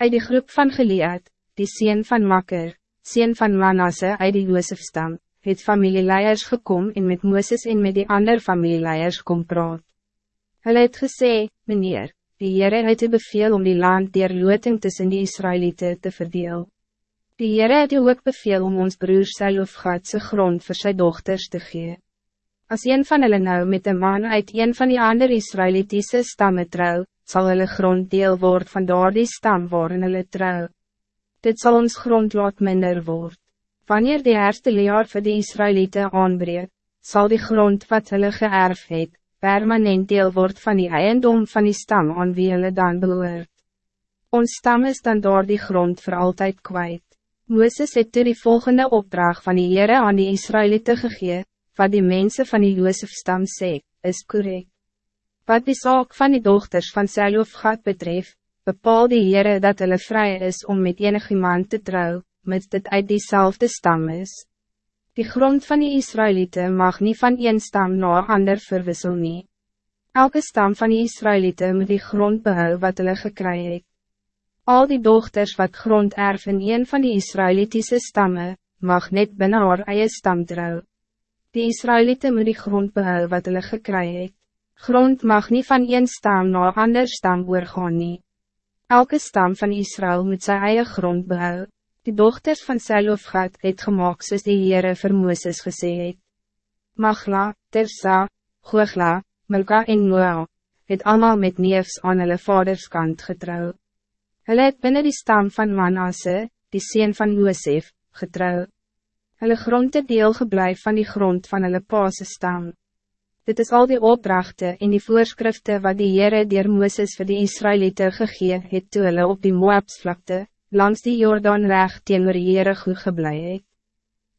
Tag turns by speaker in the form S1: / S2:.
S1: Uit die groep van Gilead, die sien van Makker, sien van Manasse uit die Joosefstam, het familieleiers gekom en met Mooses en met die ander familieleiers kom praat. Hulle het gesê, meneer, die Heere het u beveel om die land dier looting tussen die Israëlieten te verdeel. Die Heere het u ook beveel om ons broer Selofgatse grond voor zijn dochters te gee. Als een van hulle nou met een man uit een van die andere Israëlitische stammen trouw, zal hulle grond deel word van daar die stam waarin hulle trouw. Dit zal ons grond laat minder word. Wanneer die eerste jaar voor de Israëlieten aanbreek, zal die grond wat hulle geërf het, permanent deel word van die eiendom van die stam aan wie hulle dan behoort. Ons stam is dan door die grond voor altijd kwijt. Moeses het toe die volgende opdracht van die Heere aan die Israëlieten gegeven wat die mensen van die Joosefstam sê, is correct. Wat die zaak van die dochters van Selofgat betreft, bepaal die Heere dat hulle vrij is om met enig iemand te trouw, met dit uit diezelfde stam is. Die grond van die Israëlieten mag niet van een stam na ander verwissel nie. Elke stam van die Israëlieten moet die grond behou wat hulle gekry het. Al die dochters wat grond erf in een van die Israëlitische stammen, mag net binnen haar eie stam trouw. Die Israëlieten moet die grond behou wat hulle gekry het. Grond mag niet van een stam na ander stam oorgaan nie. Elke stam van Israël moet sy eie grond behou. Die dochters van Selofgat het gemaakt soos die Heere vir Mooses gesê het. Magla, Tersa, Googla, Milka en Noa, het allemaal met neefs aan hulle vaderskant getrouw. Hulle het binnen die stam van Manasse, die sien van Joosef, getrouwd hulle grond het deel gebleef van die grond van hulle paase stam. Dit is al die opdrachten en die voorschriften wat die Heere dier Mooses vir die Israëlieten gegee het toe hulle op die Moabsvlakte, langs die Jordaan recht teenoor Heere goed geblei het.